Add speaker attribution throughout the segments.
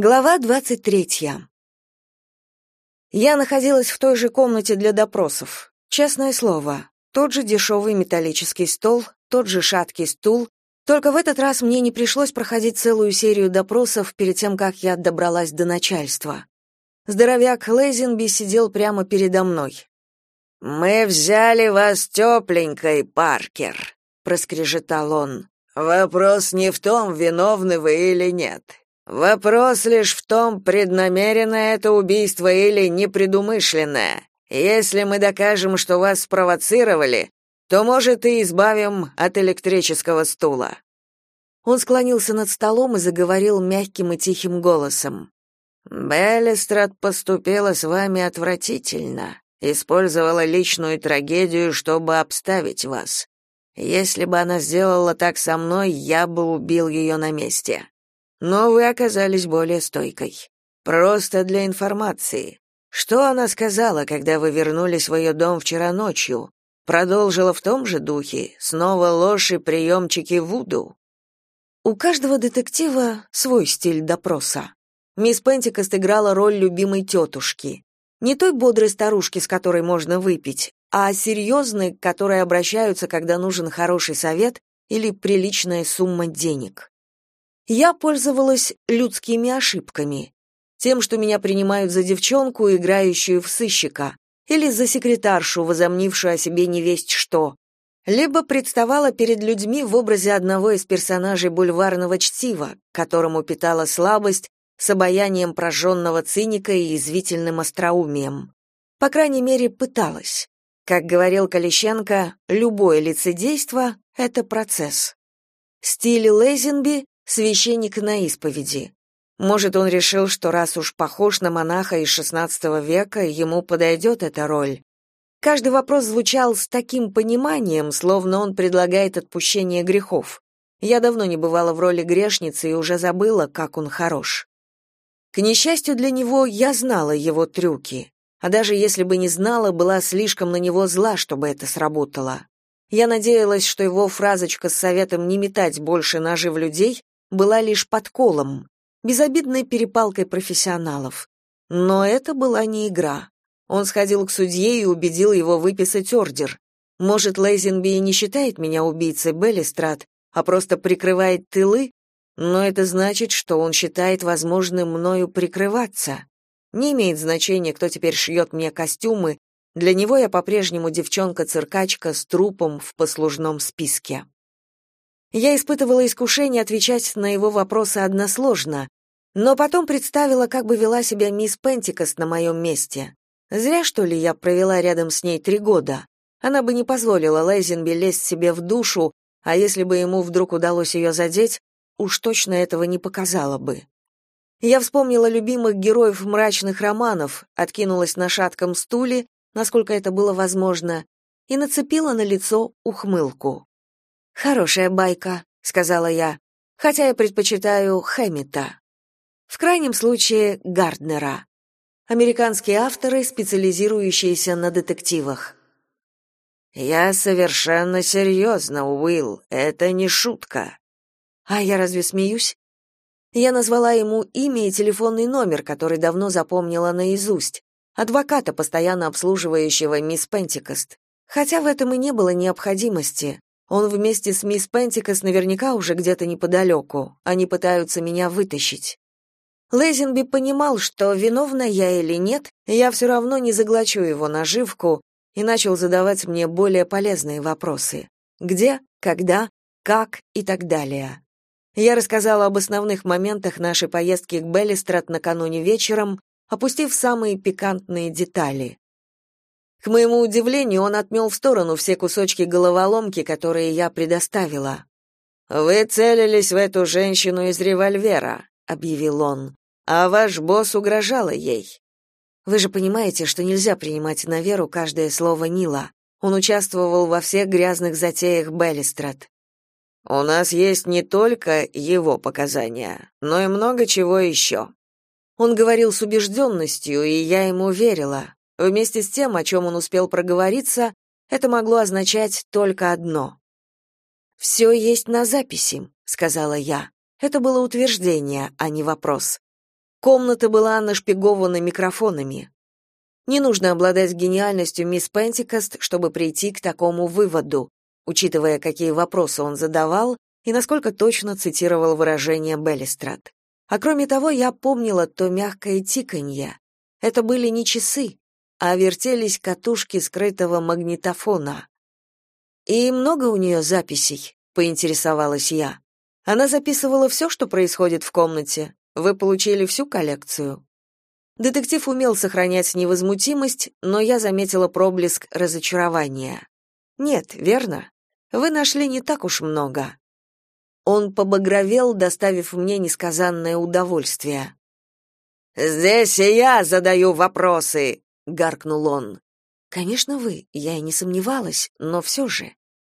Speaker 1: Глава 23. Я находилась в той же комнате для допросов. Честное слово, тот же дешевый металлический стол, тот же шаткий стул, только в этот раз мне не пришлось проходить целую серию допросов перед тем, как я добралась до начальства. Здоровяк Лейзенби сидел прямо передо мной. «Мы взяли вас тепленькой, Паркер», — проскрежетал он. «Вопрос не в том, виновны вы или нет. Вопрос лишь в том, преднамеренное это убийство или непредумышленное. Если мы докажем, что вас спровоцировали, то, может, и избавим от электрического стула. Он склонился над столом и заговорил мягким и тихим голосом. Беллистрат поступила с вами отвратительно, использовала личную трагедию, чтобы обставить вас. Если бы она сделала так со мной, я бы убил ее на месте. Но вы оказались более стойкой. Просто для информации. Что она сказала, когда вы вернулись в ее дом вчера ночью? Продолжила в том же духе, снова ложь и приемчики Вуду. У каждого детектива свой стиль допроса. Мисс Пентикост играла роль любимой тетушки. Не той бодрой старушки, с которой можно выпить, а серьезной, к которой обращаются, когда нужен хороший совет или приличная сумма денег. Я пользовалась людскими ошибками. Тем, что меня принимают за девчонку, играющую в сыщика, или за секретаршу, возомнившую о себе невесть что, либо представала перед людьми в образе одного из персонажей бульварного чтива, которому питала слабость с обаянием прожженного циника и извительным остроумием. По крайней мере, пыталась. Как говорил Калищенко, любое лицедейство — это процесс. Стиль Лейзенби священник на исповеди. Может, он решил, что раз уж похож на монаха из XVI века, ему подойдет эта роль. Каждый вопрос звучал с таким пониманием, словно он предлагает отпущение грехов. Я давно не бывала в роли грешницы и уже забыла, как он хорош. К несчастью для него, я знала его трюки, а даже если бы не знала, была слишком на него зла, чтобы это сработало. Я надеялась, что его фразочка с советом не метать больше ножи в людей была лишь подколом, безобидной перепалкой профессионалов. Но это была не игра. Он сходил к судье и убедил его выписать ордер. Может, Лейзенби и не считает меня убийцей Беллистрат, а просто прикрывает тылы, но это значит, что он считает возможным мною прикрываться. Не имеет значения, кто теперь шьет мне костюмы, для него я по-прежнему девчонка-циркачка с трупом в послужном списке. Я испытывала искушение отвечать на его вопросы односложно, но потом представила, как бы вела себя мисс Пентикост на моем месте. Зря, что ли, я провела рядом с ней три года. Она бы не позволила Лейзенби лезть себе в душу, а если бы ему вдруг удалось ее задеть, уж точно этого не показала бы. Я вспомнила любимых героев мрачных романов, откинулась на шатком стуле, насколько это было возможно, и нацепила на лицо ухмылку. Хорошая байка, сказала я, хотя я предпочитаю Хэммита. В крайнем случае Гарднера. Американские авторы, специализирующиеся на детективах. Я совершенно серьезно, Уилл, это не шутка. А я разве смеюсь? Я назвала ему имя и телефонный номер, который давно запомнила наизусть, адвоката, постоянно обслуживающего мисс Пентикост. Хотя в этом и не было необходимости. Он вместе с мисс Пентикос наверняка уже где-то неподалеку. Они пытаются меня вытащить. Лейзенби понимал, что виновна я или нет, я все равно не заглочу его наживку, и начал задавать мне более полезные вопросы. Где, когда, как и так далее. Я рассказала об основных моментах нашей поездки к Беллистрат накануне вечером, опустив самые пикантные детали. К моему удивлению, он отмел в сторону все кусочки головоломки, которые я предоставила. «Вы целились в эту женщину из револьвера», — объявил он, «а ваш босс угрожала ей». Вы же понимаете, что нельзя принимать на веру каждое слово Нила. Он участвовал во всех грязных затеях Беллистрат. У нас есть не только его показания, но и много чего еще». Он говорил с убежденностью, и я ему верила. Вместе с тем, о чем он успел проговориться, это могло означать только одно. «Все есть на записи», — сказала я. Это было утверждение, а не вопрос. Комната была нашпигована микрофонами. Не нужно обладать гениальностью мисс Пентикост, чтобы прийти к такому выводу, учитывая, какие вопросы он задавал и насколько точно цитировал выражение Беллистрат. А кроме того, я помнила то мягкое тиканье. Это были не часы, а вертелись катушки скрытого магнитофона. «И много у нее записей?» — поинтересовалась я. «Она записывала все, что происходит в комнате. Вы получили всю коллекцию?» Детектив умел сохранять невозмутимость, но я заметила проблеск разочарования. «Нет, верно? Вы нашли не так уж много». Он побагровел, доставив мне несказанное удовольствие. «Здесь и я задаю вопросы», — гаркнул он. «Конечно, вы, я и не сомневалась, но все же.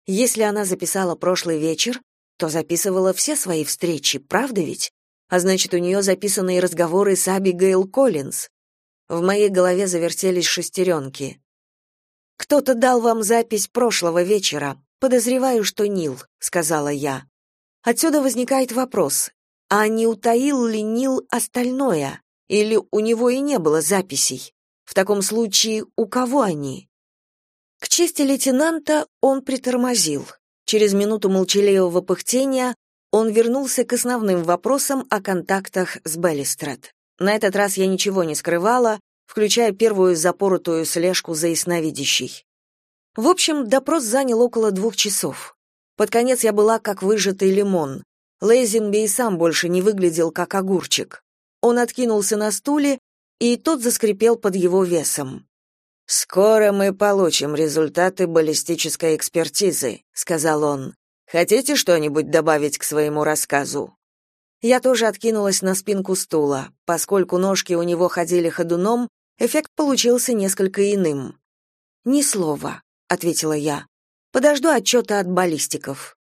Speaker 1: Если она записала прошлый вечер, то записывала все свои встречи, правда ведь? А значит, у нее записаны и разговоры с Абигейл Коллинз. В моей голове завертелись шестеренки. «Кто-то дал вам запись прошлого вечера. Подозреваю, что Нил», — сказала я. Отсюда возникает вопрос, а не утаил ли Нил остальное? Или у него и не было записей? В таком случае, у кого они? К чести лейтенанта он притормозил. Через минуту молчаливого пыхтения он вернулся к основным вопросам о контактах с Беллистрат. На этот раз я ничего не скрывала, включая первую запоротую слежку за ясновидящей. В общем, допрос занял около двух часов. Под конец я была как выжатый лимон. Лейзенби и сам больше не выглядел как огурчик. Он откинулся на стуле, и тот заскрипел под его весом. «Скоро мы получим результаты баллистической экспертизы», — сказал он. Хотите что-нибудь добавить к своему рассказу? Я тоже откинулась на спинку стула. Поскольку ножки у него ходили ходуном, эффект получился несколько иным. Ни слова, ответила я. Подожду отчета от баллистиков.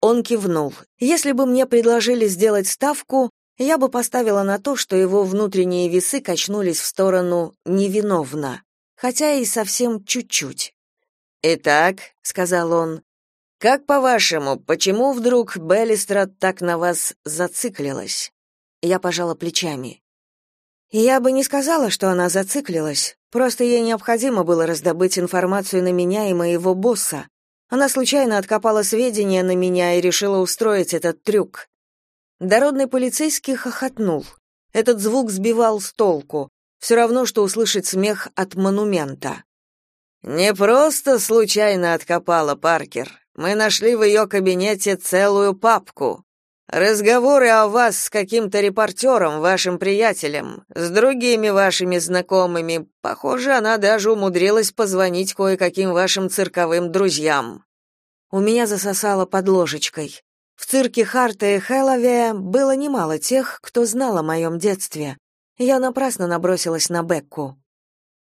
Speaker 1: Он кивнул. Если бы мне предложили сделать ставку, я бы поставила на то, что его внутренние весы качнулись в сторону невиновно, хотя и совсем чуть-чуть. «Итак», — сказал он, как по-вашему, почему вдруг Беллистрат так на вас зациклилась? Я пожала плечами. Я бы не сказала, что она зациклилась. Просто ей необходимо было раздобыть информацию на меня и моего босса. Она случайно откопала сведения на меня и решила устроить этот трюк. Дородный полицейский хохотнул. Этот звук сбивал с толку. Все равно, что услышать смех от монумента. «Не просто случайно откопала Паркер. Мы нашли в ее кабинете целую папку. Разговоры о вас с каким-то репортером, вашим приятелем, с другими вашими знакомыми. Похоже, она даже умудрилась позвонить кое-каким вашим цирковым друзьям. У меня засосало под ложечкой. В цирке Харта и Хэллоуэ было немало тех, кто знал о моем детстве. Я напрасно набросилась на Бекку.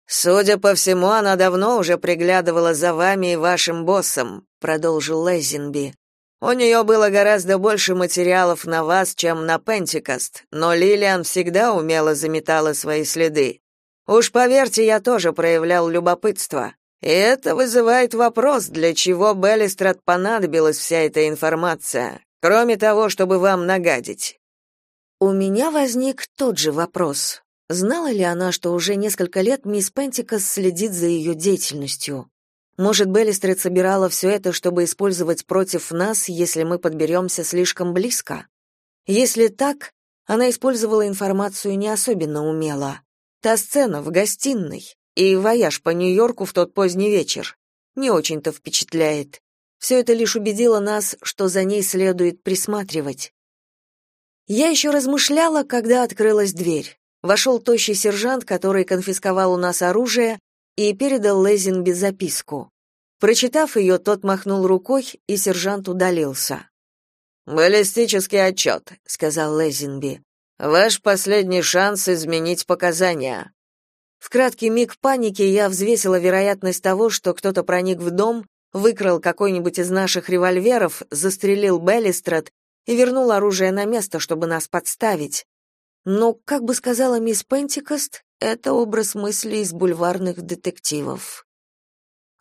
Speaker 1: Судя по всему, она давно уже приглядывала за вами и вашим боссом, продолжил Лезинби. У нее было гораздо больше материалов на вас, чем на Пентикост, но Лилиан всегда умело заметала свои следы. Уж поверьте, я тоже проявлял любопытство. И это вызывает вопрос, для чего Беллистрат понадобилась вся эта информация, кроме того, чтобы вам нагадить. У меня возник тот же вопрос. Знала ли она, что уже несколько лет мисс Пентикас следит за ее деятельностью? Может, Беллистрет собирала все это, чтобы использовать против нас, если мы подберемся слишком близко? Если так, она использовала информацию не особенно умело. Та сцена в гостиной и вояж по Нью-Йорку в тот поздний вечер не очень-то впечатляет. Все это лишь убедило нас, что за ней следует присматривать. Я еще размышляла, когда открылась дверь. Вошел тощий сержант, который конфисковал у нас оружие и передал Лезинби записку. Прочитав ее, тот махнул рукой, и сержант удалился. «Баллистический отчет», — сказал Лезинби. «Ваш последний шанс изменить показания». В краткий миг паники я взвесила вероятность того, что кто-то проник в дом, выкрал какой-нибудь из наших револьверов, застрелил Беллистрат и вернул оружие на место, чтобы нас подставить. Но, как бы сказала мисс Пентикост, это образ мысли из бульварных детективов.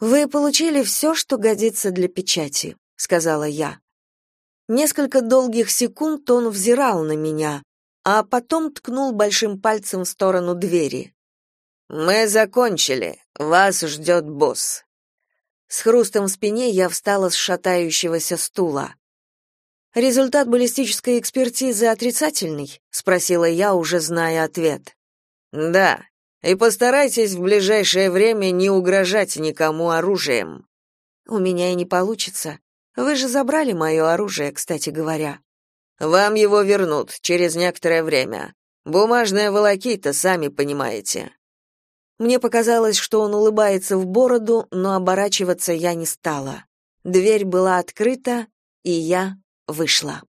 Speaker 1: «Вы получили все, что годится для печати», — сказала я. Несколько долгих секунд он взирал на меня, а потом ткнул большим пальцем в сторону двери. «Мы закончили. Вас ждет босс». С хрустом в спине я встала с шатающегося стула. «Результат баллистической экспертизы отрицательный?» — спросила я, уже зная ответ. «Да. И постарайтесь в ближайшее время не угрожать никому оружием». «У меня и не получится. Вы же забрали мое оружие, кстати говоря». «Вам его вернут через некоторое время. Бумажная волокита, сами понимаете». Мне показалось, что он улыбается в бороду, но оборачиваться я не стала. Дверь была открыта, и я вышла.